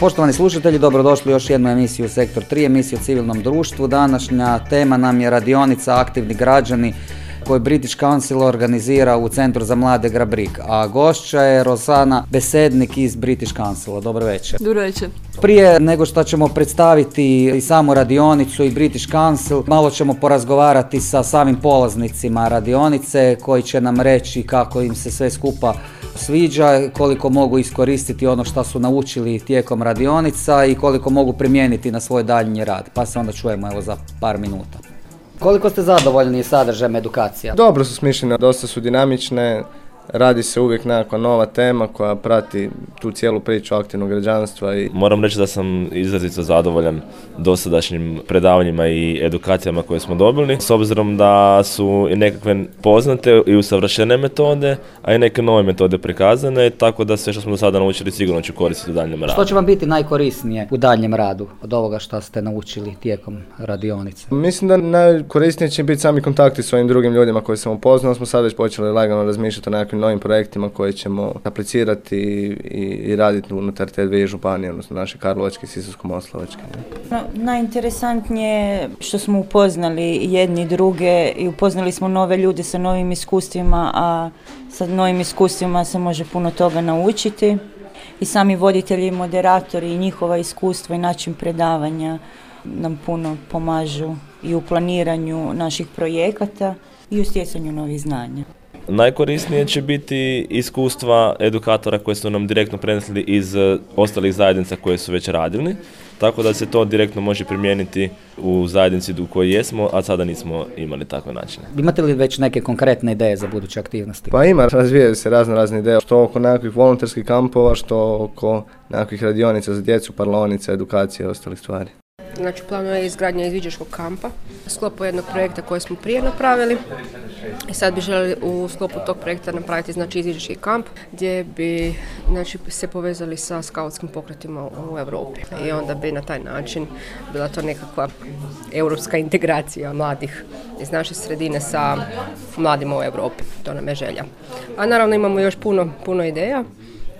Poštovani slušatelji, dobrodošli u još jednu emisiju Sektor 3, emisiju o civilnom društvu. Današnja tema nam je radionica Aktivni građani koju British Council organizira u Centru za mlade Grabrik. A gošća je Rosana Besednik iz British Councila. Dobro večer. Dobro večer. Prije nego što ćemo predstaviti i samu radionicu i British Council, malo ćemo porazgovarati sa samim polaznicima radionice koji će nam reći kako im se sve skupa sviđa, koliko mogu iskoristiti ono što su naučili tijekom radionica i koliko mogu primijeniti na svoj daljnji rad. Pa se onda čujemo evo za par minuta. Koliko ste zadovoljni sadržajem edukacija? Dobro su smišljene, dosta su dinamične, radi se uvijek nekakva nova tema koja prati tu cijelu priču aktivnog građanstva. I... Moram reći da sam izrazito zadovoljan dosadašnjim predavanjima i edukacijama koje smo dobili, s obzirom da su i nekakve poznate i usavršene metode, a i neke nove metode prikazane, tako da sve što smo do sada naučili sigurno ću koristiti u daljnjem radu. Što će vam biti najkorisnije u daljnjem radu od ovoga što ste naučili tijekom radionice? Mislim da najkorisnije će biti sami kontakti s ovim drugim ljudima koje sam upoznao. Smo sad već počeli lagano razmišljati o nekakvim novim projektima koje ćemo aplicirati i, i raditi unutar te dvije županije, odnosno naše Karlovačke i Sisačko-Moslavačke. No, najinteresantnije što smo upoznali jedni druge i upoznali smo nove ljude sa novim iskustvima, a sa novim iskustvima se može puno toga naučiti. I sami voditelji i moderatori i njihova iskustva i način predavanja nam puno pomažu i u planiranju naših projekata i u stjecanju novih znanja. Najkorisnije će biti iskustva edukatora koje su nam direktno prenesli iz e, ostalih zajednica koje su već radili, tako da se to direktno može primijeniti u zajednici u kojoj jesmo, a sada nismo imali takve načine. Imate li već neke konkretne ideje za buduće aktivnosti? Pa ima, razvijaju se razne razne ideje, što oko nekakvih volonterskih kampova, što oko nekakvih radionica za djecu, parlonica, edukacije i ostalih stvari. Znači, planuje izgradnja izviđačkog kampa u sklopu jednog projekta koje smo prije napravili. I sad bi želi u sklopu tog projekta napraviti znači, izviđački kamp gdje bi znači, se povezali sa skautskim pokretima u Europi. I onda bi na taj način bila to nekakva europska integracija mladih iz naše sredine sa mladima u Europi. To nam je želja. A naravno imamo još puno, puno ideja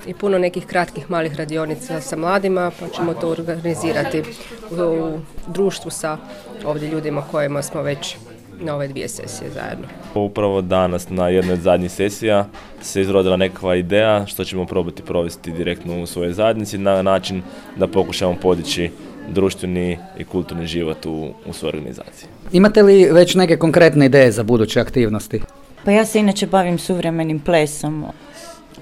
i puno nekih kratkih malih radionica sa mladima, pa ćemo to organizirati u, društvu sa ovdje ljudima kojima smo već na ove dvije sesije zajedno. Upravo danas na jednoj od zadnjih sesija se izrodila nekakva ideja što ćemo probati provesti direktno u svojoj zajednici na način da pokušamo podići društveni i kulturni život u, u svojoj organizaciji. Imate li već neke konkretne ideje za buduće aktivnosti? Pa ja se inače bavim suvremenim plesom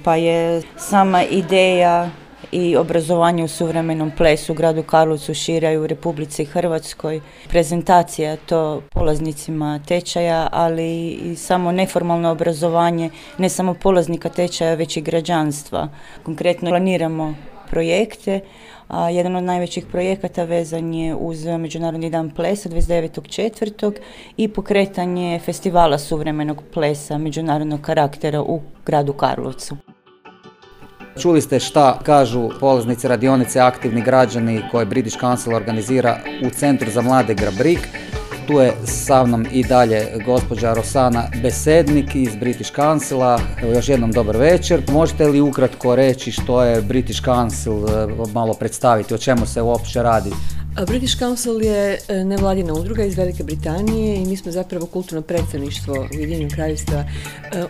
pa je sama ideja i obrazovanje u suvremenom plesu u gradu Karlovcu šira i u Republici Hrvatskoj. Prezentacija to polaznicima tečaja, ali i samo neformalno obrazovanje ne samo polaznika tečaja, već i građanstva. Konkretno planiramo projekte, jedan od najvećih projekata vezan je uz Međunarodni dan plesa 29.4. i pokretanje festivala suvremenog plesa međunarodnog karaktera u gradu Karlovcu. Čuli ste šta kažu polaznici radionice aktivni građani koje British Council organizira u Centru za mlade Grabrik. Tu je sa mnom i dalje gospođa Rosana Besednik iz British Councila. Evo još jednom dobar večer. Možete li ukratko reći što je British Council, e, malo predstaviti o čemu se uopće radi? British Council je e, nevladina udruga iz Velike Britanije i mi smo zapravo kulturno predstavništvo Ujedinjenog kraljevstva e,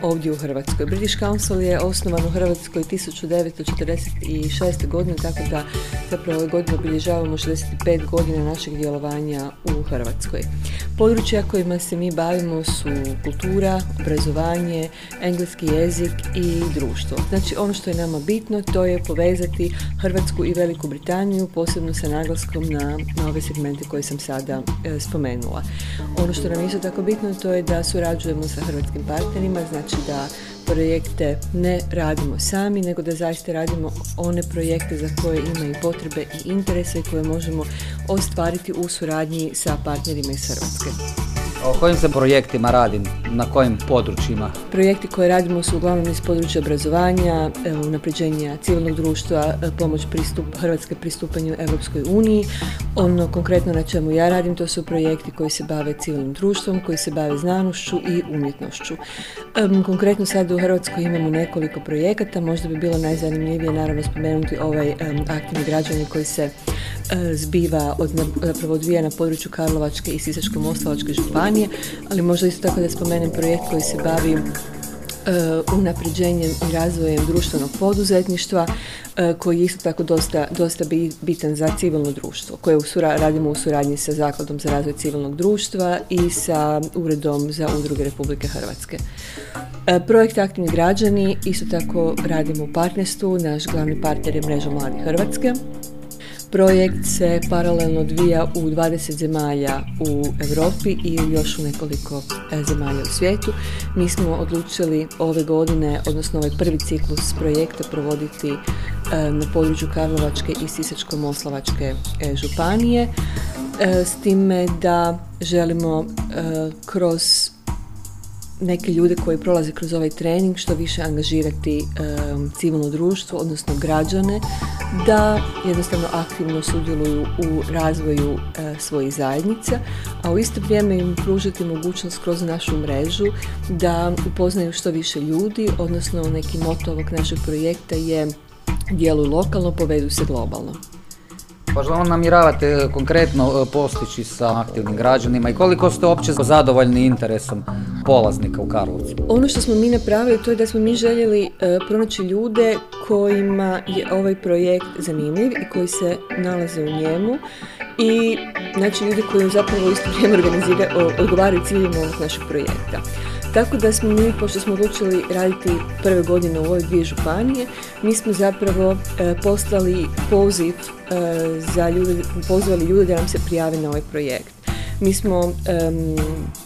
ovdje u Hrvatskoj. British Council je osnovan u Hrvatskoj 1946. godine, tako da zapravo ove godine obilježavamo 65 godina našeg djelovanja u Hrvatskoj. Područja kojima se mi bavimo su kultura, obrazovanje, engleski jezik i društvo. Znači ono što je nama bitno to je povezati Hrvatsku i Veliku Britaniju, posebno sa naglaskom na na ove segmente koje sam sada e, spomenula. Ono što nam je isto tako bitno to je da surađujemo sa hrvatskim partnerima, znači da projekte ne radimo sami, nego da zaista radimo one projekte za koje imaju potrebe i interese koje možemo ostvariti u suradnji sa partnerima iz Hrvatske. O kojim se projektima radi na kojim područjima? Projekti koje radimo su uglavnom iz područja obrazovanja, unapređenja civilnog društva, pomoć pristup, Hrvatske pristupanju Europskoj uniji. Ono konkretno na čemu ja radim to su projekti koji se bave civilnim društvom, koji se bave znanošću i umjetnošću. Konkretno sad u Hrvatskoj imamo nekoliko projekata, možda bi bilo najzanimljivije naravno spomenuti ovaj aktivni građani koji se E, zbiva od, odvija na području Karlovačke i Sisačko-Moslavačke županije, ali možda isto tako da spomenem projekt koji se bavi uh, unapređenjem i razvojem društvenog poduzetništva e, koji je isto tako dosta, dosta bitan za civilno društvo koje u radimo u suradnji sa Zakladom za razvoj civilnog društva i sa Uredom za udruge Republike Hrvatske. Projekt Aktivni građani isto tako radimo u partnerstvu, naš glavni partner je Mreža Mladih Hrvatske Projekt se paralelno odvija u 20 zemalja u Europi i još u nekoliko e, zemalja u svijetu. Mi smo odlučili ove godine, odnosno ovaj prvi ciklus projekta provoditi e, na području Karlovačke i Sisačko-Moslavačke e, županije s time da želimo kroz neke ljude koji prolaze kroz ovaj trening što više angažirati civilno društvo, odnosno građane, da jednostavno aktivno sudjeluju u razvoju e, svojih zajednica, a u isto vrijeme im pružiti mogućnost kroz našu mrežu da upoznaju što više ljudi, odnosno neki moto ovog našeg projekta je djeluju lokalno, povedu se globalno. Pa što e, konkretno e, postići sa aktivnim građanima i koliko ste uopće zadovoljni interesom polaznika u Karlovcu? Ono što smo mi napravili to je da smo mi željeli e, pronaći ljude kojima je ovaj projekt zanimljiv i koji se nalaze u njemu i znači ljudi koji zapravo isto vrijeme odgovaraju ciljima ovog našeg projekta. Tako da smo mi, pošto smo odlučili raditi prve godine u ovoj dvije županije, mi smo zapravo e, poslali poziv e, za ljude, pozvali ljude da nam se prijave na ovaj projekt. Mi smo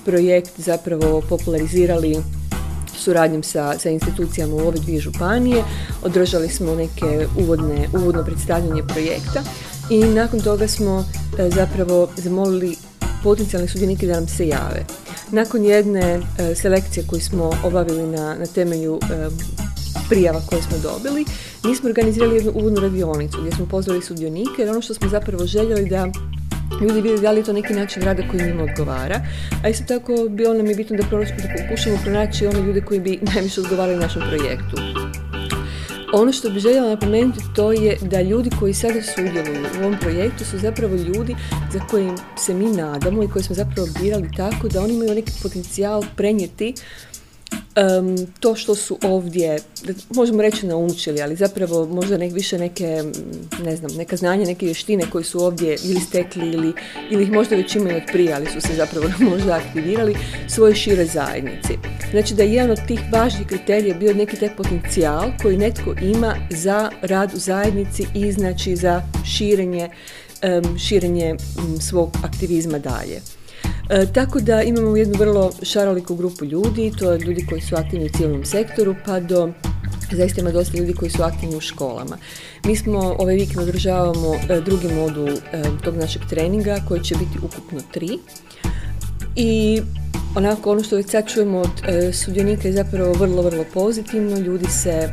projekt zapravo popularizirali suradnjom sa, sa institucijama u ove dvije županije, održali smo neke uvodne, uvodno predstavljanje projekta i nakon toga smo e, zapravo zamolili potencijalne sudionike da nam se jave. Nakon jedne e, selekcije koju smo obavili na, na temelju e, prijava koje smo dobili, mi smo organizirali jednu uvodnu radionicu gdje smo pozvali sudionike jer ono što smo zapravo željeli da ljudi vide da li je to neki način rada koji njima odgovara, a isto tako bilo nam je bitno da, da pokušamo pronaći one ljude koji bi najviše odgovarali našem projektu. Ono što bih željela napomenuti to je da ljudi koji sada sudjeluju u ovom projektu su zapravo ljudi za kojim se mi nadamo i koje smo zapravo birali tako da oni imaju neki potencijal prenijeti um, to što su ovdje, možemo reći naučili, ali zapravo možda nek, više neke, ne znam, neka znanja, neke vještine koje su ovdje ili stekli ili, ili ih možda već imaju od prije, ali su se zapravo možda aktivirali svoje šire zajednici. Znači da je jedan od tih važnih kriterija bio neki taj potencijal koji netko ima za rad u zajednici i znači za širenje, um, širenje svog aktivizma dalje. E, tako da imamo jednu vrlo šaroliku grupu ljudi, to je ljudi koji su aktivni u civilnom sektoru, pa do zaista ima dosta ljudi koji su aktivni u školama. Mi smo ovaj vikend održavamo e, drugi modul e, tog našeg treninga koji će biti ukupno tri. I onako ono što već sad čujemo od sudionika je zapravo vrlo, vrlo pozitivno. Ljudi se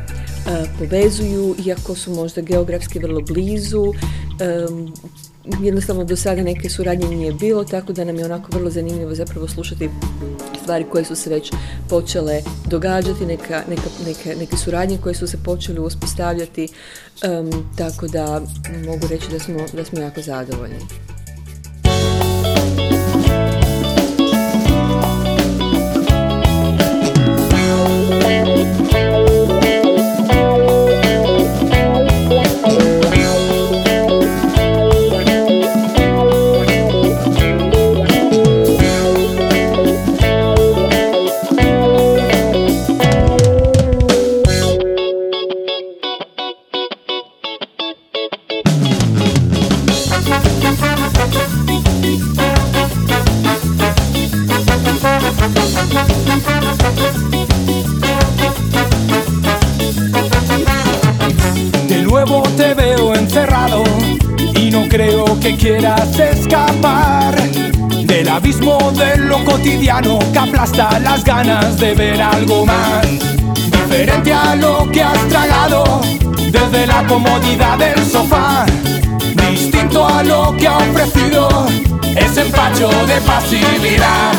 povezuju, iako su možda geografski vrlo blizu, jednostavno do sada neke suradnje nije bilo, tako da nam je onako vrlo zanimljivo zapravo slušati stvari koje su se već počele događati, neka, neka, neke, neke suradnje koje su se počele uspostavljati, tako da mogu reći da smo, da smo jako zadovoljni. Cotidiano que aplasta las ganas de ver algo más. Diferente a lo que has tragado desde la comodidad del sofá. Distinto a lo que ha ofrecido ese empacho de pasividad.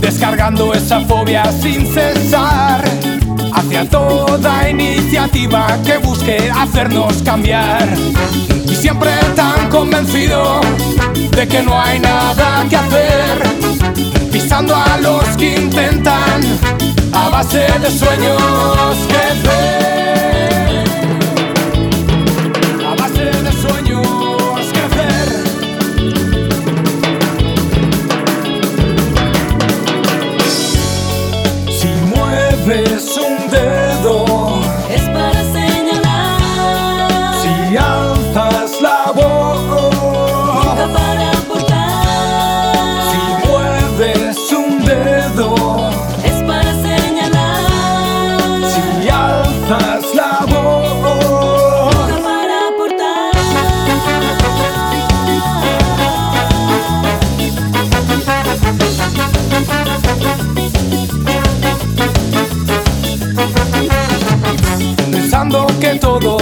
Descargando esa fobia sin cesar. Hacia toda iniciativa que busque hacernos cambiar. Y siempre tan convencido de que no hay nada que hacer. Pisando a los que intentan a base de sueños crecer. A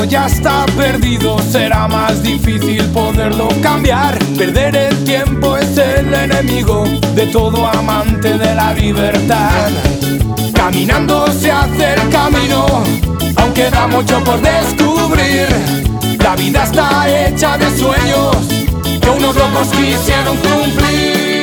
ya está perdido, será más difícil poderlo cambiar. Perder el tiempo es el enemigo de todo amante de la libertad. Caminando se hace el camino, aunque da mucho por descubrir. La vida está hecha de sueños que unos locos quisieron cumplir.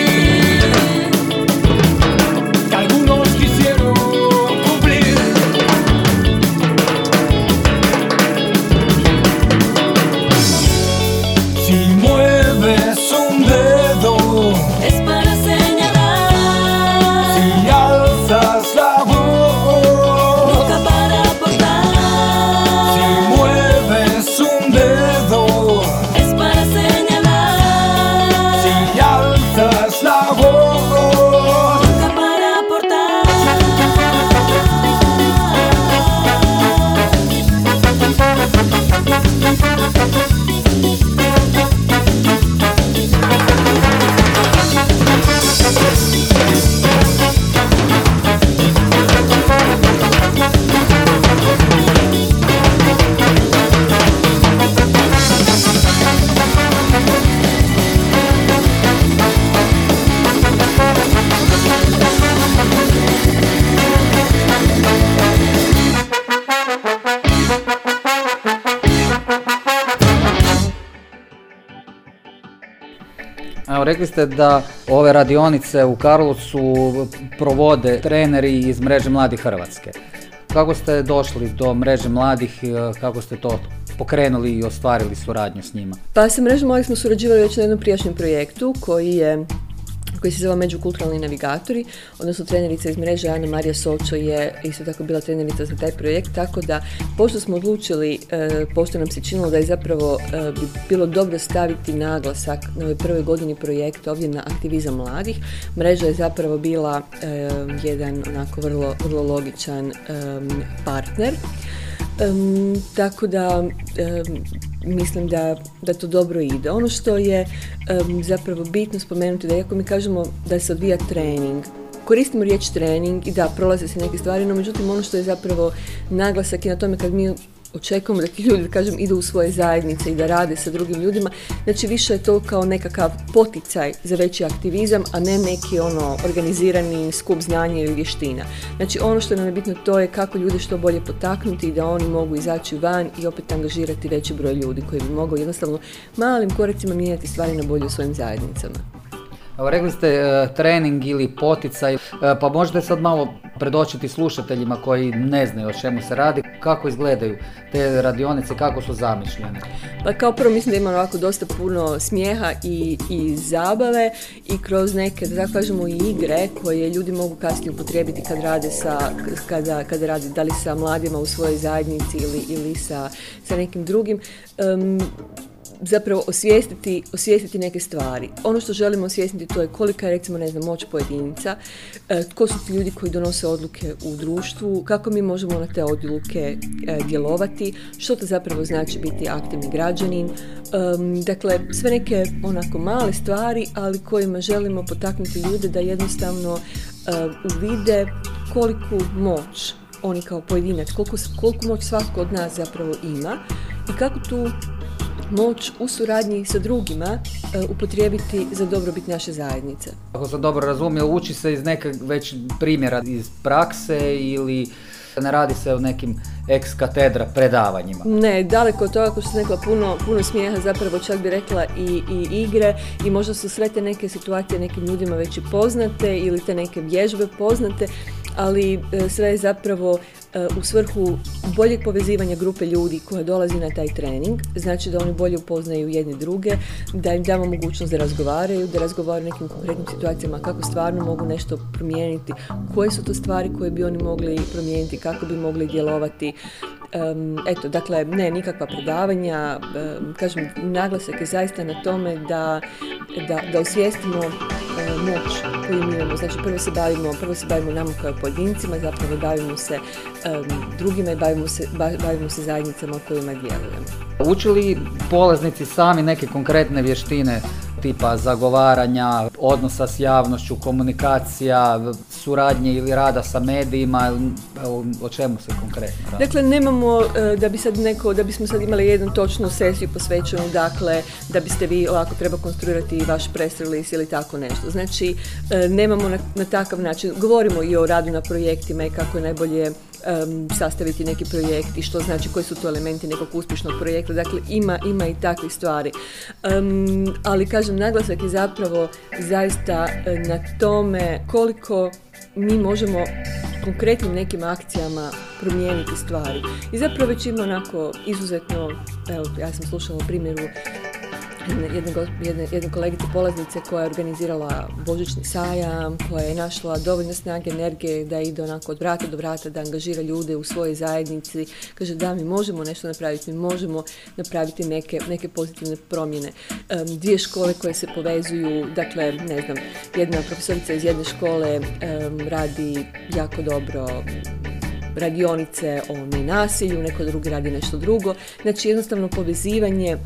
Rekli ste da ove radionice u Karlovcu provode treneri iz mreže Mladih Hrvatske. Kako ste došli do mreže mladih, e, kako ste to pokrenuli i ostvarili suradnju s njima? Pa sa mrežom mladih smo surađivali već na jednom prijašnjem projektu koji je koji se zove Međukulturalni navigatori, odnosno trenerica iz mreže Ana Marija Sočo je isto tako bila trenerica za taj projekt, tako da pošto smo odlučili, e, pošto nam se činilo da je zapravo e, bi bilo dobro staviti naglasak na ovoj prvoj godini projekta ovdje na aktivizam mladih, mreža je zapravo bila e, jedan onako vrlo, vrlo logičan partner. Em, tako da em, mislim da, da to dobro ide. Ono što je em, zapravo bitno spomenuti da iako mi kažemo da se odvija trening, koristimo riječ trening i da prolaze se neke stvari, no međutim ono što je zapravo naglasak i na tome kad mi očekujemo da ti ljudi, da kažem, idu u svoje zajednice i da rade sa drugim ljudima. Znači više je to kao nekakav poticaj za veći aktivizam, a ne neki ono organizirani skup znanja ili vještina. Znači ono što nam je bitno to je kako ljude što bolje potaknuti i da oni mogu izaći van i opet angažirati veći broj ljudi koji bi mogao jednostavno malim koracima mijenjati stvari na bolje u svojim zajednicama. Rekli ste e, trening ili poticaj, e, pa možete sad malo predočiti slušateljima koji ne znaju o čemu se radi, kako izgledaju te radionice, kako su zamišljene. Pa kao prvo mislim da ima ovako dosta puno smijeha i, i zabave i kroz neke, da kažemo, i igre koje ljudi mogu kasnije upotrijebiti kad rade sa, kada, kada rade da li sa mladima u svojoj zajednici ili, ili sa, sa nekim drugim. Em, zapravo osvijestiti, osvijestiti neke stvari. Ono što želimo osvijestiti to je kolika je recimo ne znam moć pojedinca, e, tko su ti ljudi koji donose odluke u društvu, kako mi možemo na te odluke e, djelovati, što to zapravo znači biti aktivni građanin. Dakle, sve neke onako male stvari, ali kojima želimo potaknuti ljude da jednostavno e, uvide koliku moć oni kao pojedinac, koliko, koliku moć svatko od nas zapravo ima i kako tu moć u suradnji sa drugima e, upotrijebiti za dobrobit naše zajednice. Ako sam dobro razumio, uči se iz nekog već primjera iz prakse ili ne radi se o nekim ex katedra predavanjima. Ne, daleko od toga, kao što sam rekla, puno, puno smijeha, zapravo čak bi rekla i, i igre i možda su sve te neke situacije nekim ljudima već i poznate ili te neke vježbe poznate, ali e, sve je zapravo u svrhu boljeg povezivanja grupe ljudi koja dolazi na taj trening, znači da oni bolje upoznaju jedni druge, da im damo mogućnost da razgovaraju, da razgovaraju o nekim konkretnim situacijama, kako stvarno mogu nešto promijeniti, koje su to stvari koje bi oni mogli promijeniti, kako bi mogli djelovati. Eto, dakle, ne nikakva predavanja, em, kažem, naglasak je zaista na tome da, da, da osvijestimo e, moć koju imamo. Znači, prvo se bavimo, prvo se bavimo nama kao pojedincima, zapravo bavimo se drugima i bavimo se, ba- bavimo se zajednicama u kojima djelujemo. Uči li polaznici sami neke konkretne vještine tipa zagovaranja, odnosa s javnošću, komunikacija, suradnje ili rada sa medijima, o čemu se konkretno radi? Dakle, nemamo e, da bi sad neko, da bismo sad imali jednu točnu sesiju posvećenu, dakle, da biste vi ovako treba konstruirati vaš press release ili tako nešto. Znači, e, nemamo na, na takav način, govorimo i o radu na projektima i kako je najbolje em, sastaviti neki projekt i što znači koji su to elementi nekog uspješnog projekta. Dakle, ima, ima i takvih stvari. Em, ali kažem, naglasak je zapravo zaista e, na tome koliko mi možemo konkretnim nekim akcijama promijeniti stvari. I zapravo već ima onako izuzetno, evo, ja sam slušala primjeru jedne, jedne, jedne, kolegice polaznice koja je organizirala božićni sajam, koja je našla dovoljno snage, energije da ide onako od vrata do vrata, da angažira ljude u svojoj zajednici. Kaže da mi možemo nešto napraviti, mi možemo napraviti neke, neke pozitivne promjene. Em, dvije škole koje se povezuju, dakle, ne znam, jedna profesorica iz jedne škole em, radi jako dobro radionice o nenasilju, neko drugi radi nešto drugo. Znači jednostavno povezivanje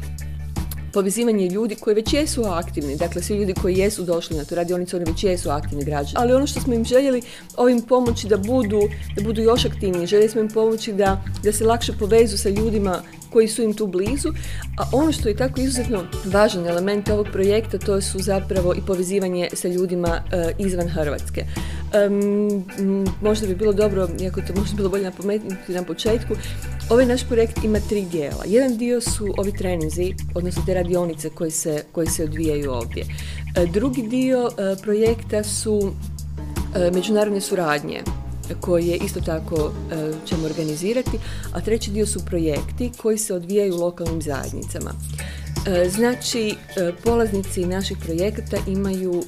povezivanje ljudi koji već jesu aktivni, dakle svi ljudi koji jesu došli na tu radionicu, oni već jesu aktivni građani. Ali ono što smo im željeli ovim pomoći da budu, da budu još aktivniji, željeli smo im pomoći da, da se lakše povezu sa ljudima koji su im tu blizu, a ono što je tako izuzetno važan element ovog projekta to su zapravo i povezivanje sa ljudima e, izvan Hrvatske. Em, m, možda bi bilo dobro, iako to možda bilo bolje napomenuti na početku, ovaj naš projekt ima tri dijela. Jedan dio su ovi treninzi, odnosno te radionice koje se, koje se odvijaju ovdje. E, drugi dio e, projekta su međunarodne suradnje koje isto tako e, ćemo organizirati, a treći dio su projekti koji se odvijaju u lokalnim zajednicama. E, Znači, e, polaznici naših projekata imaju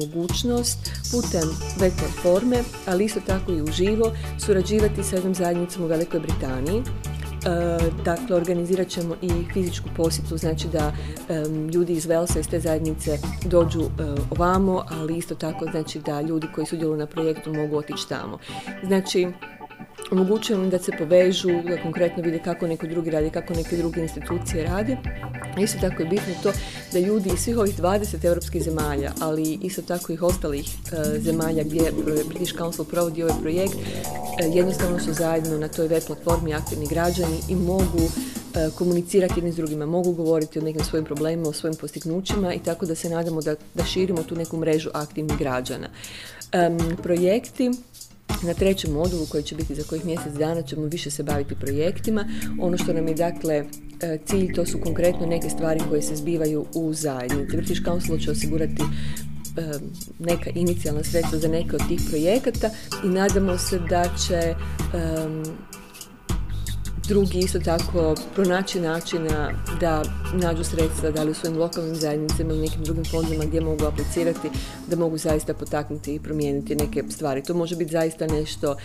mogućnost putem web platforme, ali isto tako i uživo, surađivati sa jednom zajednicom u Velikoj Britaniji. E, dakle, organizirat ćemo i fizičku posjetu, znači da ljudi iz Velsa, iz te zajednice dođu e, ovamo, ali isto tako znači da ljudi koji sudjeluju na projektu mogu otići tamo. Znači, omogućujemo im da se povežu, da konkretno vide kako neko drugi radi, kako neke druge institucije rade. Isto tako je bitno to da ljudi iz svih ovih 20 europskih zemalja, ali isto tako i ostalih e, zemalja gdje British Council provodi ovaj projekt, e, jednostavno su zajedno na toj web platformi aktivni građani i mogu e, komunicirati jedni s drugima, mogu govoriti o nekim svojim problemima, o svojim postignućima i tako da se nadamo da, da širimo tu neku mrežu aktivnih građana. Em, projekti na trećem modulu koji će biti za kojih mjesec dana ćemo više se baviti projektima. Ono što nam je dakle e, cilj to su konkretno neke stvari koje se zbivaju u zajednici. British Council će osigurati e, neka inicijalna sredstva za neke od tih projekata i nadamo se da će em, drugi isto tako pronaći načina da nađu sredstva da li u svojim lokalnim zajednicama ili nekim drugim fondovima gdje mogu aplicirati da mogu zaista potaknuti i promijeniti neke stvari. To može biti zaista nešto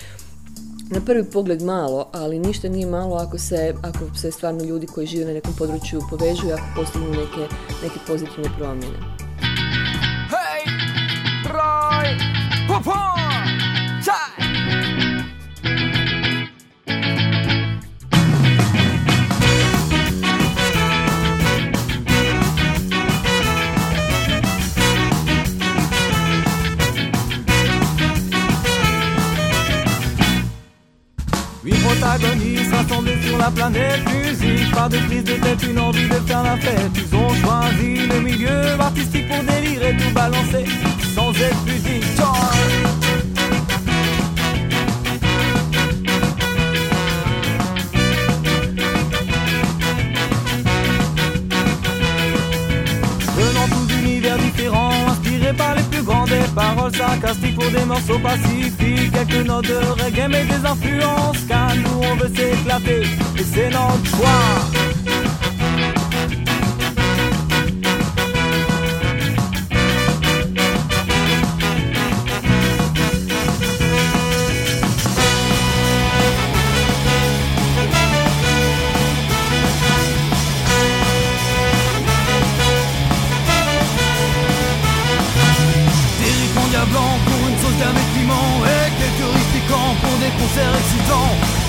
na prvi pogled malo, ali ništa nije malo ako se, ako se stvarno ljudi koji žive na nekom području povežu i ako postignu neke, neke pozitivne promjene. Hej, troj, rassemblés sur la planète musique Pas de prise de tête, une envie de faire la fête. Ils ont choisi le milieu artistique pour délirer, tout balancer Sans être pudique paroles pour des morceaux pacifiques, quelques notes de reggae mais des influences, car nous on veut s'éclater et c'est notre choix.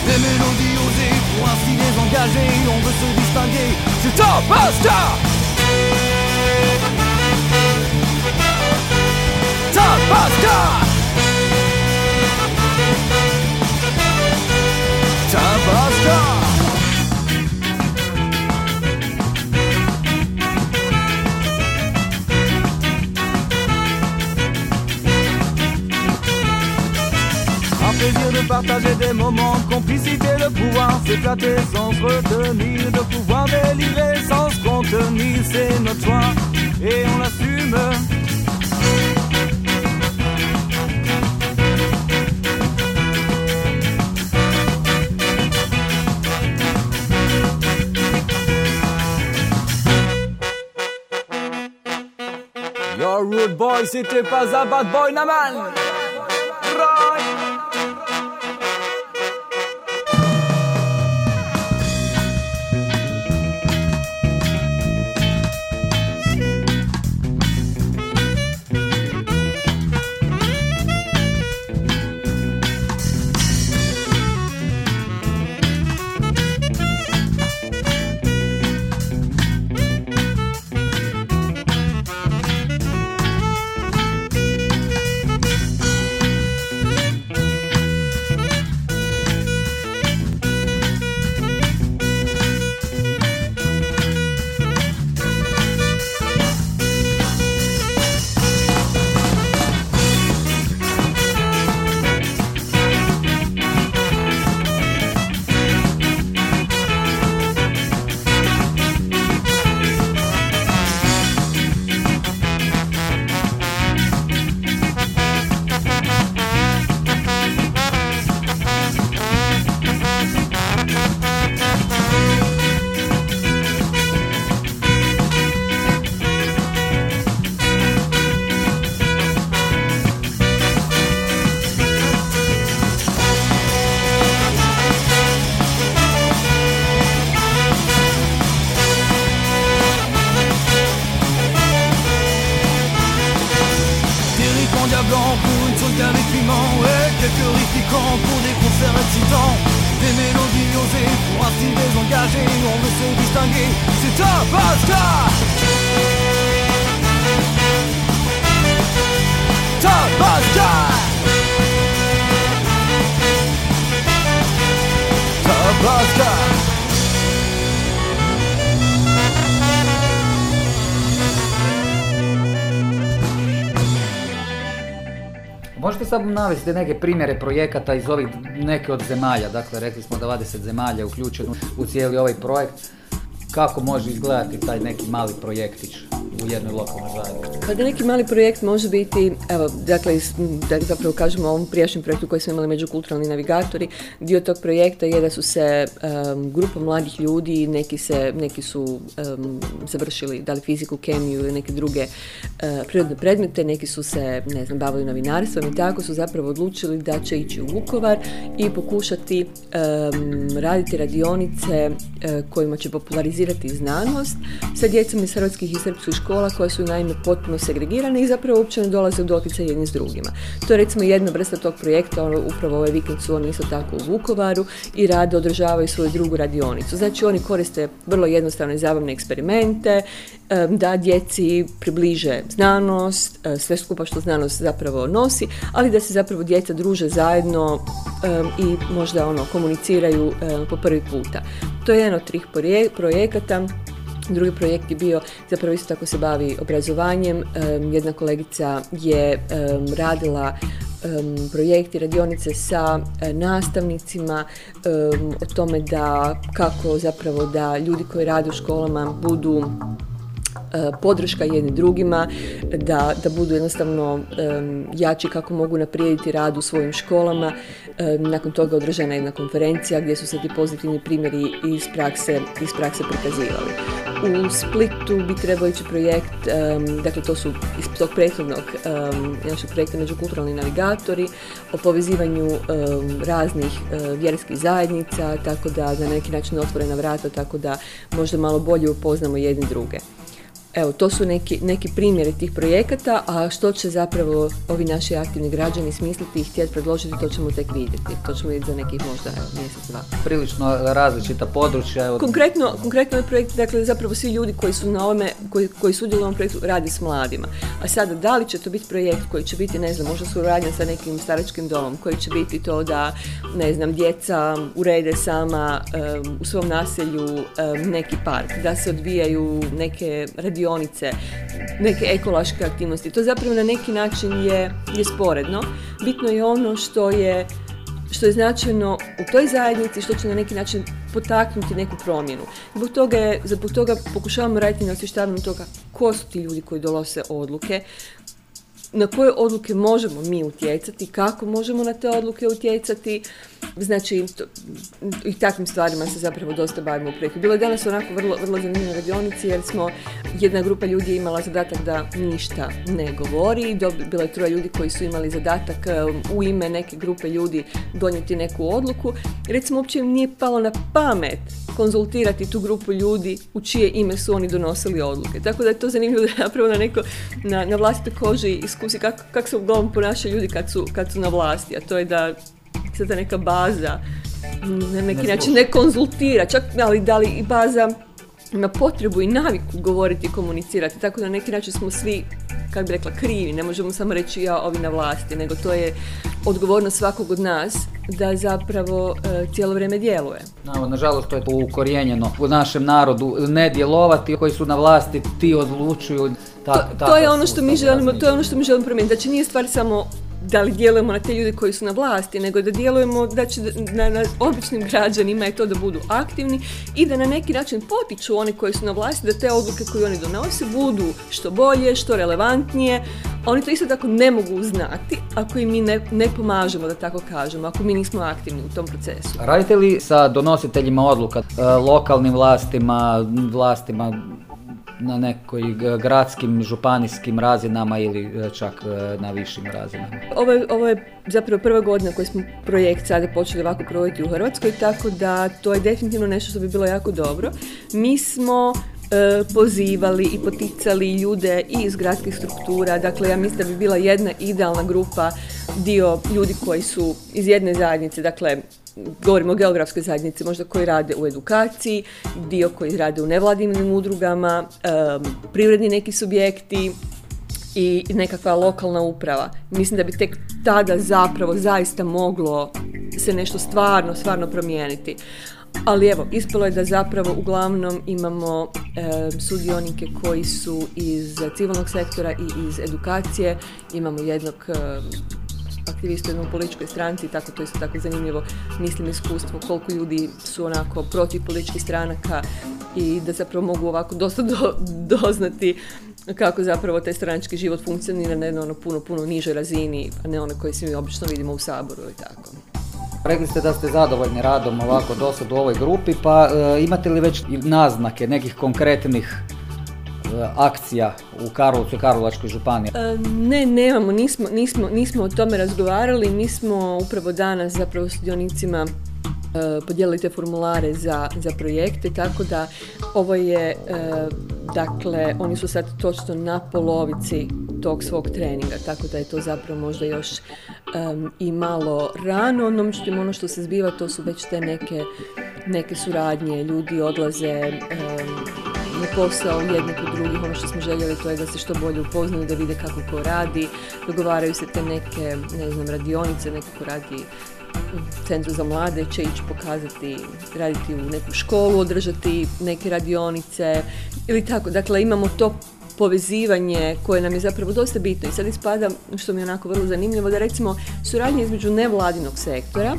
Des mélodies osées. Pour un style désengagé On veut se distinguer, c'est top Basta! Top Basta partager des moments complicité, de pouvoir s'éclater sans se retenir, de pouvoir délirer sans contenir, c'est notre choix et on l'assume. Your rude boy, c'était pas un bad boy, Naman. Sad navesti neke primjere projekata iz ovih neke od zemalja, dakle rekli smo 20 zemalja je uključeno u cijeli ovaj projekt. Kako može izgledati taj neki mali projektić u jednoj lokalnoj zajednici. Pa da neki mali projekt može biti, evo, dakle, da zapravo kažemo o ovom prijašnjem projektu koji smo imali međukulturalni navigatori, dio tog projekta je da su se em, grupa mladih ljudi, neki, se, neki su em, završili da li fiziku, kemiju ili neke druge e, prirodne predmete, neki su se, ne znam, bavili novinarstvom i tako su zapravo odlučili da će ići u Vukovar i pokušati em, raditi radionice e, kojima će popularizirati znanost sa djecom iz hrvatskih i srpskih škola koje su naime potpuno segregirane i zapravo uopće ne dolaze u doticaj jedni s drugima. To je recimo jedna vrsta tog projekta, ono, upravo ovaj vikend su oni isto tako u Vukovaru i rade održavaju svoju drugu radionicu. Znači oni koriste vrlo jednostavne i zabavne eksperimente, da djeci približe znanost, e, sve skupa što znanost zapravo nosi, ali da se zapravo djeca druže zajedno i možda ono komuniciraju po prvi puta. To je jedan od trih proje- projekata. Drugi projekt je bio, zapravo isto tako se bavi obrazovanjem. Em, jedna kolegica je radila em, projekt i radionice sa e, nastavnicima o tome da kako zapravo da ljudi koji rade u školama budu podrška jedni drugima, da, da budu jednostavno em, jači kako mogu naprijediti rad u svojim školama. Em, nakon toga održana je jedna konferencija gdje su se ti pozitivni primjeri iz prakse, iz prakse prikazivali. U Splitu bi trebao ići projekt, dakle to su iz tog prethodnog našeg projekta Međukulturalni navigatori, o povezivanju raznih e, vjerskih zajednica, tako da na neki način otvorena vrata, tako da možda malo bolje upoznamo jedni druge. Evo, to su neki, neki primjeri tih projekata, a što će zapravo ovi naši aktivni građani smisliti i htjeti predložiti, to ćemo tek vidjeti. To ćemo vidjeti za nekih možda evo, mjesec, dva. Prilično različita područja. Evo, Konkretno, konkretno ovaj projekt, dakle zapravo svi ljudi koji su na ovome, koji, koji sudjeluju u ovom projektu radi s mladima. A sada, da li će to biti projekt koji će biti, ne znam, možda suradnja sa nekim staračkim domom, koji će biti to da, ne znam, djeca urede sama em, u svom naselju em, neki park, da se odvijaju neke radionice, neke ekološke aktivnosti. To zapravo na neki način je, je sporedno. Bitno je ono što je što je značajno u toj zajednici, što će na neki način potaknuti neku promjenu. Zbog toga, je, zbog toga pokušavamo raditi na osvještavanju toga ko su ti ljudi koji donose odluke, na koje odluke možemo mi utjecati, kako možemo na te odluke utjecati. Znači, i takvim stvarima se zapravo dosta bavimo u projektu. Bilo je danas onako vrlo, vrlo zanimljivo radionici jer smo, jedna grupa ljudi je imala zadatak da ništa ne govori. Bilo je troje ljudi koji su imali zadatak um, u ime neke grupe ljudi donijeti neku odluku. Recimo, uopće nije palo na pamet konzultirati tu grupu ljudi u čije ime su oni donosili odluke. Tako da je to zanimljivo da napravo na neko, na, na vlastitoj koži iskusi kako kak se uglavnom ponašaju ljudi kad su, kad su na vlasti, a to je da se ta neka baza m, na neki Ne način ne konzultira, čak ali da li i baza ima potrebu i naviku govoriti i komunicirati, tako da na neki način smo svi, kako bi rekla, krivi, ne možemo samo reći ja ovi na vlasti, nego to je odgovornost svakog od nas da zapravo e, cijelo vrijeme djeluje. No, nažalost, to je ukorijenjeno u našem narodu ne djelovati, koji su na vlasti, ti odlučuju. Ta, to, to je ono što mi želimo, to je ono što mi želimo promijeniti. Znači nije stvar samo da li djelujemo na te ljude koji su na vlasti, nego da djelujemo da će na, na običnim građanima je to da budu aktivni i da na neki način potiču one koji su na vlasti da te odluke koje oni donose budu što bolje, što relevantnije. Oni to isto tako ne mogu znati ako im mi ne, ne pomažemo, da tako kažemo, ako mi nismo aktivni u tom procesu. Radite li sa donositeljima odluka, e, lokalnim vlastima, vlastima na nekoj g- gradskim, županijskim razinama ili e, čak e, na višim razinama? Ovo je, ovo je zapravo prva godina koju smo projekt sada počeli ovako provoditi u Hrvatskoj, tako da to je definitivno nešto što bi bilo jako dobro. Mi smo e, pozivali i poticali ljude i iz gradskih struktura, dakle ja mislim da bi bila jedna idealna grupa dio ljudi koji su iz jedne zajednice, dakle govorimo o geografskoj zajednici, možda koji rade u edukaciji, dio koji rade u nevladinim udrugama, privredni neki subjekti, i nekakva lokalna uprava. Mislim da bi tek tada zapravo zaista moglo se nešto stvarno, stvarno promijeniti. Ali evo, ispalo je da zapravo uglavnom imamo e, sudionike koji su iz civilnog sektora i iz edukacije. Imamo jednog e, aktivistu u političkoj stranci, tako to je isto tako zanimljivo, mislim iskustvo koliko ljudi su onako protiv političkih stranaka i da zapravo mogu ovako dosta do- doznati kako zapravo taj stranački život funkcionira na jednoj ono puno, puno nižoj razini, a ne one koje svi mi obično vidimo u Saboru i tako. Rekli ste da ste zadovoljni radom ovako do sad u ovoj grupi, pa e, imate li već naznake nekih konkretnih akcija u Karlovcu i Karlovačkoj županiji? E, Ne, nemamo, nismo, nismo, nismo o tome razgovarali, mi smo upravo danas zapravo s dionicima e, podijelili te formulare za, za projekte, tako da ovo je, e, dakle, oni su sad točno na polovici tog svog treninga, tako da je to zapravo možda još em, i malo rano, no međutim ono što se zbiva to su već te neke, neke suradnje, ljudi odlaze em, na posao jedni kod drugih, ono što smo željeli to je da se što bolje upoznaju, da vide kako ko radi, dogovaraju se te neke, ne znam, radionice, neko ko radi u centru za mlade će ići pokazati, raditi u neku školu, održati neke radionice ili tako. Dakle, imamo to povezivanje koje nam je zapravo dosta bitno. I sad ispada, što mi je onako vrlo zanimljivo, da recimo suradnja između nevladinog sektora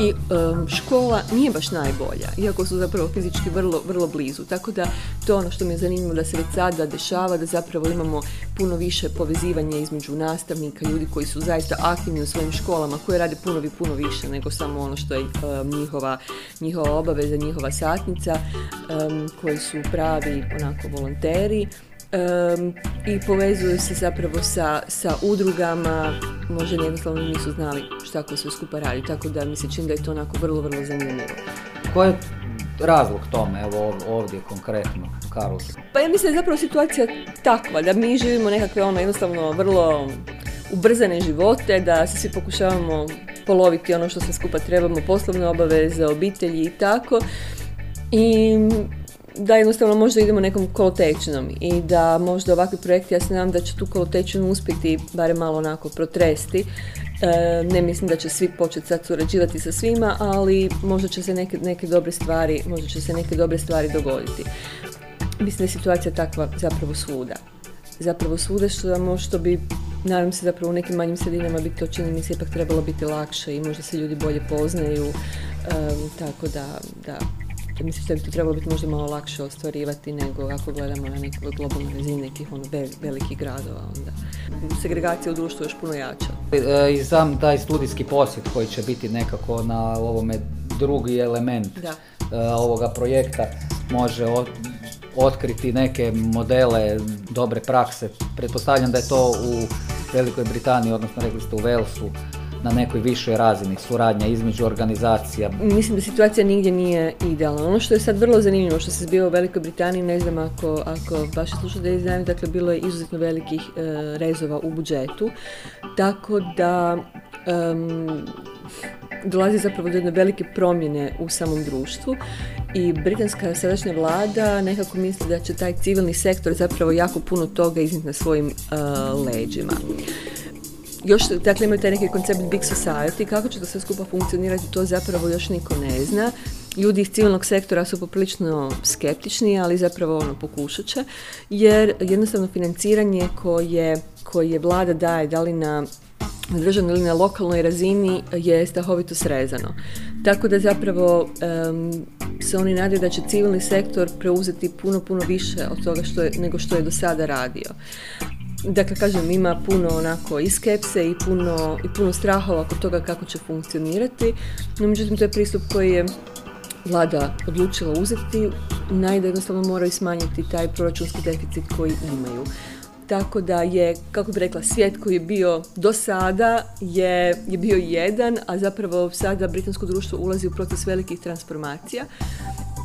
i em, škola nije baš najbolja, iako su zapravo fizički vrlo, vrlo blizu. Tako da to ono što mi je zanimljivo da se već sada dešava, da zapravo imamo puno više povezivanja između nastavnika, ljudi koji su zaista aktivni u svojim školama, koji rade puno, vi- puno više nego samo ono što je em, njihova, njihova obaveza, njihova satnica, em, koji su pravi onako volonteri. Em, i povezuju se zapravo sa, sa udrugama, možda jednostavno nisu znali šta ko sve skupa radi, tako da mi se čini da je to onako vrlo, vrlo zanimljivo. Koji je razlog tome, evo ov- ovdje konkretno Karlovcu? Pa ja mislim da je zapravo situacija takva, da mi živimo nekakve ono jednostavno vrlo ubrzane živote, da se svi pokušavamo poloviti ono što sve skupa trebamo, poslovne obaveze, obitelji i tako. I da jednostavno možda idemo nekom kolotečnom i da možda ovakvi projekti, ja se nadam da će tu kolotečinu uspjeti barem malo onako protresti. E, ne mislim da će svi početi sad surađivati sa svima, ali možda će se neke, neke dobre stvari, možda će se neke dobre stvari dogoditi. Mislim da je situacija takva zapravo svuda. Zapravo svuda što, što bi, nadam se zapravo u nekim manjim sredinama bi to čini mi se ipak trebalo biti lakše i možda se ljudi bolje poznaju, em, tako da, da mislim da bi to trebalo biti možda malo lakše ostvarivati nego ako gledamo na nekoj globalnoj razini nekih ono ve- velikih gradova, onda segregacija u društvu je još puno jača. E, I sam taj studijski posjet koji će biti nekako na ovome drugi element Da. e, ovoga projekta može ot- otkriti neke modele dobre prakse. Pretpostavljam da je to u Velikoj Britaniji, odnosno rekli ste u Velsu, na nekoj višoj razini suradnja između organizacija. Mislim da situacija nigdje nije idealna. Ono što je sad vrlo zanimljivo što se zbiva u Velikoj Britaniji, ne znam ako, ako vaši slušatelji znaju, dakle bilo je izuzetno velikih e, rezova u budžetu, tako da em, dolazi zapravo do jedne velike promjene u samom društvu i britanska sadašnja vlada nekako misli da će taj civilni sektor zapravo jako puno toga iznijeti na svojim e, leđima još, dakle, imaju taj neki koncept Big Society, kako će to sve skupa funkcionirati, to zapravo još niko ne zna. Ljudi iz civilnog sektora su poprilično skeptični, ali zapravo ono pokušat će, jer jednostavno financiranje koje, koje vlada daje, da li na državnoj ili na lokalnoj razini je strahovito srezano. Tako da zapravo em, se oni nadaju da će civilni sektor preuzeti puno, puno više od toga što je, nego što je do sada radio. Dakle, kažem, ima puno onako i skepse i puno, i puno strahova oko toga kako će funkcionirati, no međutim to je pristup koji je vlada odlučila uzeti, najda moraju smanjiti taj proračunski deficit koji imaju. Tako da je, kako bi rekla, svijet koji je bio do sada je, je bio jedan, a zapravo sada britansko društvo ulazi u proces velikih transformacija.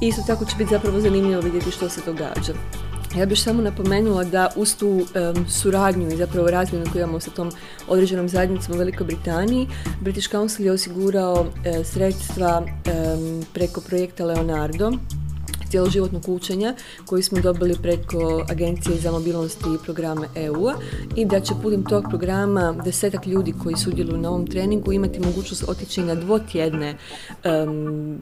Isto tako će biti zapravo zanimljivo vidjeti što se događa. Ja bih samo napomenula da uz tu em, suradnju i zapravo razmjenu koju imamo sa tom određenom zajednicom u Velikoj Britaniji, British Council je osigurao e, sredstva em, preko projekta Leonardo, cjeloživotnog učenja koji smo dobili preko Agencije za mobilnost i programe EU-a i da će putem tog programa desetak ljudi koji sudjeluju na ovom treningu imati mogućnost otići na dvotjedne em,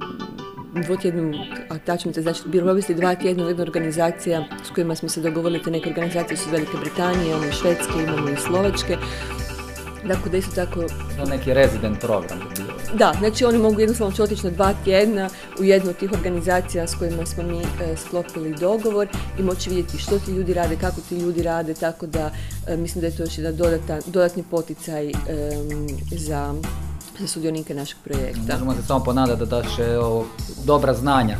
dvotjednu atačmice, znači birovesti dva tjedna u jednoj organizacija s kojima smo se dogovorili, te neke organizacije su Velike Britanije, imamo i Švedske, imamo i Slovačke, Dakle, da isto tako To neki resident program bi. Da, znači oni mogu jednostavno će otići na dva tjedna u jednu od tih organizacija s kojima smo mi e, sklopili dogovor i moći vidjeti što ti ljudi rade, kako ti ljudi rade, tako da e, mislim da je to još jedan dodatan, dodatni poticaj em, za, za sudionike našeg projekta. Možemo se samo ponadati da će dobra znanja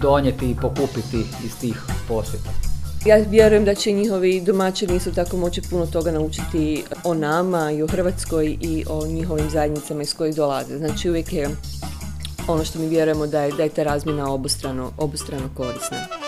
donijeti i pokupiti iz tih posjeta. Ja vjerujem da će njihovi domaćini isto tako moći puno toga naučiti o nama i o Hrvatskoj i o njihovim zajednicama iz kojih dolaze. Znači uvijek je ono što mi vjerujemo da je, da je ta razmjena obostrano, obostrano korisna.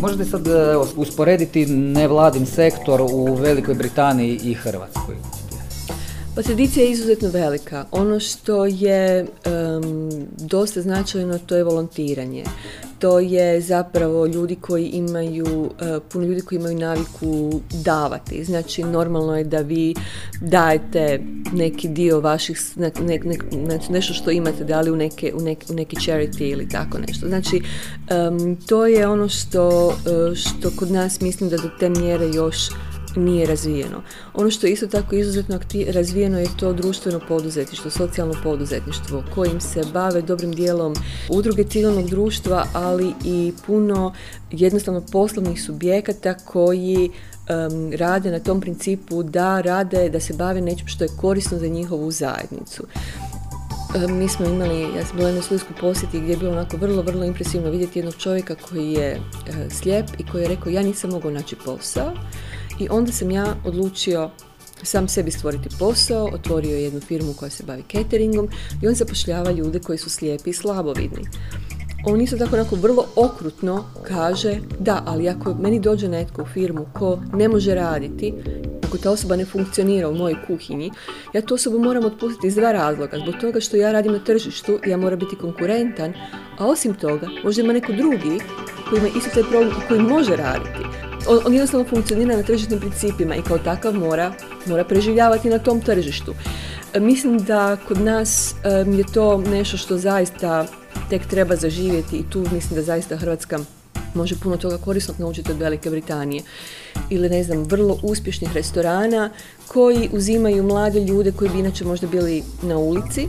Možete sad e, usporediti nevladin sektor u Velikoj Britaniji i Hrvatskoj. Pa tradicija je izuzetno velika. Ono što je em, dosta značajno to je volontiranje. To je zapravo ljudi koji imaju, e, puno ljudi koji imaju naviku davati. Znači normalno je da vi dajete neki dio vaših, nek- nek- znači nešto što imate dali u, neke, u, u neki charity ili tako nešto. Znači em, to je ono što, e, što kod nas mislim da do te mjere još nije razvijeno. Ono što je isto tako izuzetno razvijeno je to društveno poduzetništvo, socijalno poduzetništvo kojim se bave dobrim dijelom udruge civilnog društva, ali i puno jednostavno poslovnih subjekata koji em, rade na tom principu da rade, da se bave nečim što je korisno za njihovu zajednicu. Mi smo imali, ja sam bila na studijsku posjeti gdje je bilo onako vrlo, vrlo impresivno vidjeti jednog čovjeka koji je e, slijep i koji je rekao ja nisam mogao naći posao I onda sam ja odlučio sam sebi stvoriti posao, otvorio je jednu firmu koja se bavi cateringom i on zapošljava ljude koji su slijepi i slabovidni. On isto tako onako vrlo okrutno kaže da, ali ako meni dođe netko u firmu ko ne može raditi, ako ta osoba ne funkcionira u mojoj kuhinji, ja tu osobu moram otpustiti iz dva razloga. Zbog toga što ja radim na tržištu, ja moram biti konkurentan, a osim toga, možda ima neko drugi koji ima isto taj problem i koji može raditi. On, on jednostavno funkcionira na tržišnim principima i kao takav mora, mora preživljavati na tom tržištu. E, Mislim da kod nas je to nešto što zaista tek treba zaživjeti i tu mislim da zaista Hrvatska može puno toga korisnog naučiti od Velike Britanije. Ili ne znam, vrlo uspješnih restorana koji uzimaju mlade ljude koji bi inače možda bili na ulici,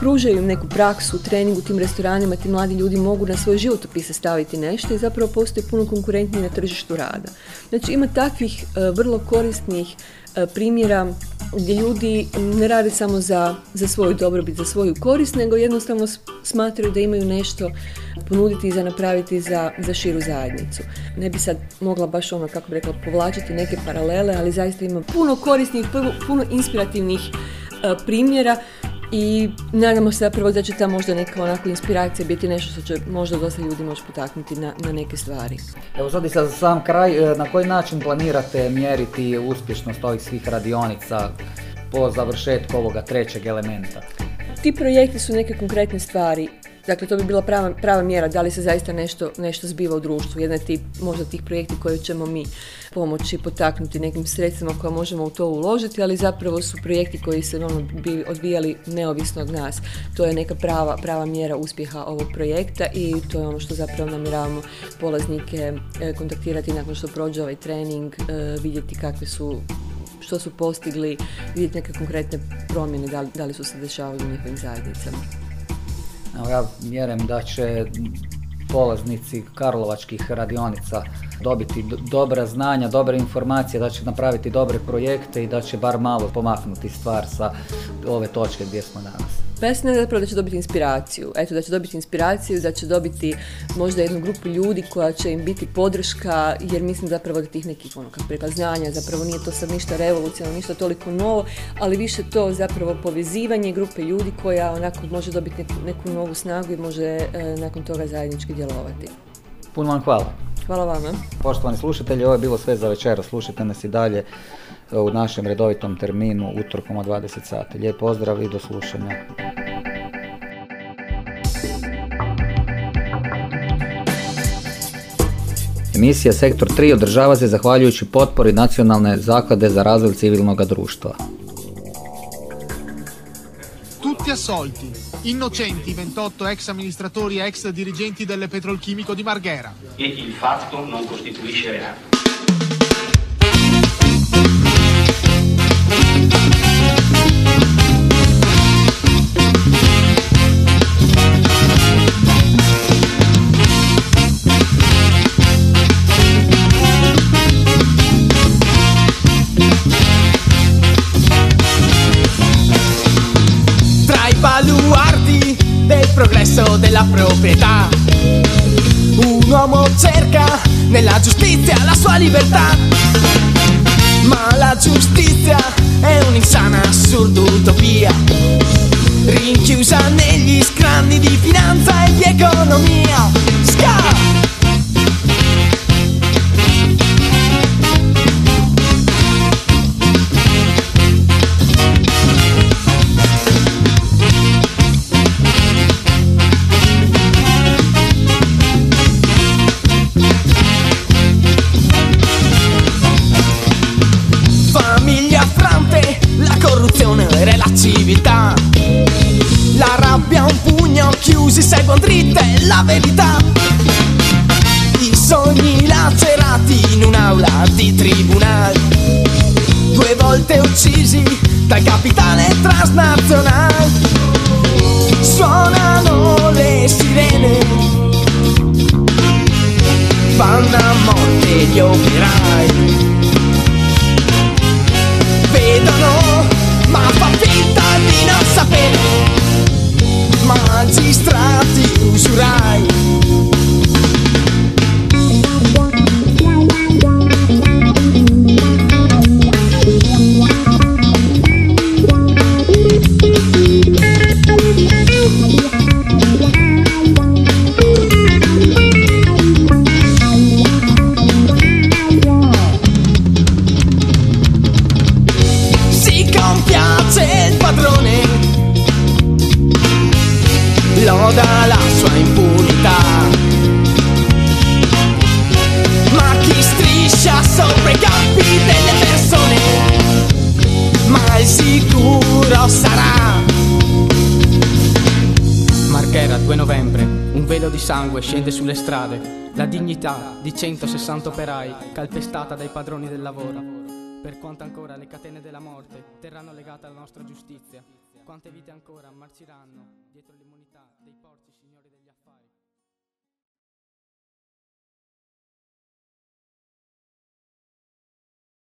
pružaju im neku praksu, trening u tim restoranima, ti mladi ljudi mogu na svoj životopise staviti nešto i zapravo postoje puno konkurentniji na tržištu rada. Znači ima takvih e, vrlo korisnih e, primjera gdje ljudi ne rade samo za, za svoju dobrobit, za svoju korist, nego jednostavno smatraju da imaju nešto ponuditi i za napraviti za, za širu zajednicu. Ne bi sad mogla baš ono, kako bi rekla, povlačiti neke paralele, ali zaista ima puno korisnih, puno, puno inspirativnih e, primjera i nadamo se zapravo da će ta možda neka onako inspiracija biti nešto što će možda dosta ljudi moći potaknuti na, na neke stvari. Evo sad i za sam kraj, e, na koji način planirate mjeriti uspješnost ovih svih radionica po završetku ovoga trećeg elementa? Ti projekti su neke konkretne stvari. Dakle, to bi bila prava, prava mjera da li se zaista nešto, nešto zbiva u društvu. Jedna je ti, možda tih projekti koje ćemo mi pomoći potaknuti nekim sredstvima koja možemo u to uložiti, ali zapravo su projekti koji se ono, bi odvijali neovisno od nas. To je neka prava, prava mjera uspjeha ovog projekta i to je ono što zapravo namjeravamo polaznike e, kontaktirati nakon što prođe ovaj trening, e, vidjeti kakve su što su postigli, vidjeti neke konkretne promjene, da li, da li su se dešavali u njihovim zajednicama. Evo ja vjerujem da će polaznici karlovačkih radionica dobiti do- dobra znanja, dobre informacije, da će napraviti dobre projekte i da će bar malo pomaknuti stvar sa ove točke gdje smo danas. Se nadam zapravo da će dobiti inspiraciju. Eto, da će dobiti inspiraciju, da će dobiti možda jednu grupu ljudi koja će im biti podrška, jer mislim zapravo da tih nekih, ono, kako bi rekla, znanja, zapravo nije to sad ništa revolucionarno, ništa toliko novo, ali više to zapravo povezivanje grupe ljudi koja onako može dobiti neku, neku novu snagu i može e, nakon toga zajednički djelovati. Puno vam hvala. Hvala vama. Poštovani slušatelji, ovo je bilo sve za večera. Slušajte nas i dalje e, u našem redovitom terminu utorkom od 20 sati. Lijep pozdrav i do slušanja. Emisija Sektor 3 održava se zahvaljujući potpori Nacionalne zaklade za razvoj civilnog društva. tutti assolti, innocenti 28 ex amministratori e ex dirigenti del petrolchimico di Marghera. e il fatto non costituisce reato. Proprietà. Un uomo cerca nella giustizia la sua libertà. Ma la giustizia è un'insana assurda utopia. Rinchiusa negli scranni di finanza e di economia. Di 160 operai calpestata dai padroni del lavoro. Per quanto ancora le catene della morte terranno legata alla nostra giustizia, quante vite ancora marciranno dietro poveri.